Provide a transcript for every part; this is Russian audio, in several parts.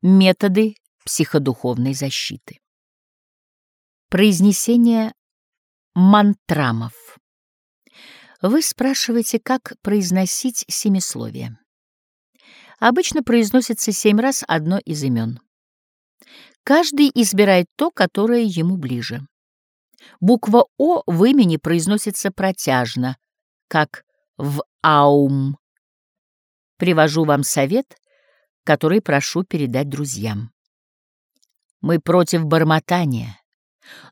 Методы психодуховной защиты. Произнесение мантрамов. Вы спрашиваете, как произносить семисловие. Обычно произносится семь раз одно из имен. Каждый избирает то, которое ему ближе. Буква «О» в имени произносится протяжно, как в «Аум». Привожу вам совет, который прошу передать друзьям. Мы против бормотания,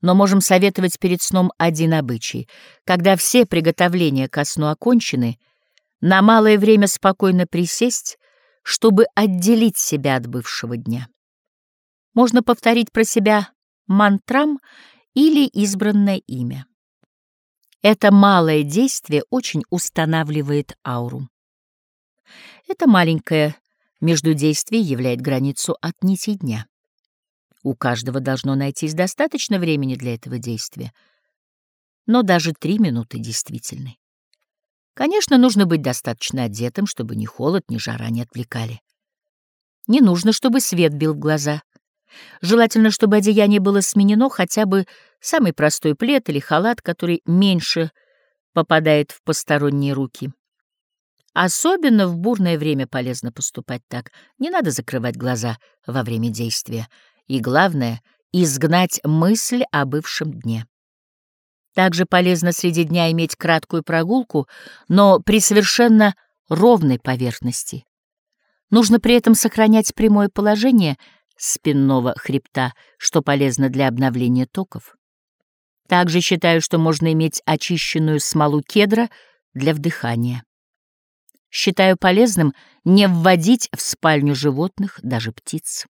но можем советовать перед сном один обычай. Когда все приготовления ко сну окончены, на малое время спокойно присесть, чтобы отделить себя от бывшего дня. Можно повторить про себя мантрам или избранное имя. Это малое действие очень устанавливает ауру. Это маленькое междудействие являет границу от нити дня. У каждого должно найтись достаточно времени для этого действия, но даже три минуты действительны. Конечно, нужно быть достаточно одетым, чтобы ни холод, ни жара не отвлекали. Не нужно, чтобы свет бил в глаза — Желательно, чтобы одеяние было сменено хотя бы самый простой плед или халат, который меньше попадает в посторонние руки. Особенно в бурное время полезно поступать так. Не надо закрывать глаза во время действия. И главное — изгнать мысль о бывшем дне. Также полезно среди дня иметь краткую прогулку, но при совершенно ровной поверхности. Нужно при этом сохранять прямое положение — спинного хребта, что полезно для обновления токов. Также считаю, что можно иметь очищенную смолу кедра для вдыхания. Считаю полезным не вводить в спальню животных, даже птиц.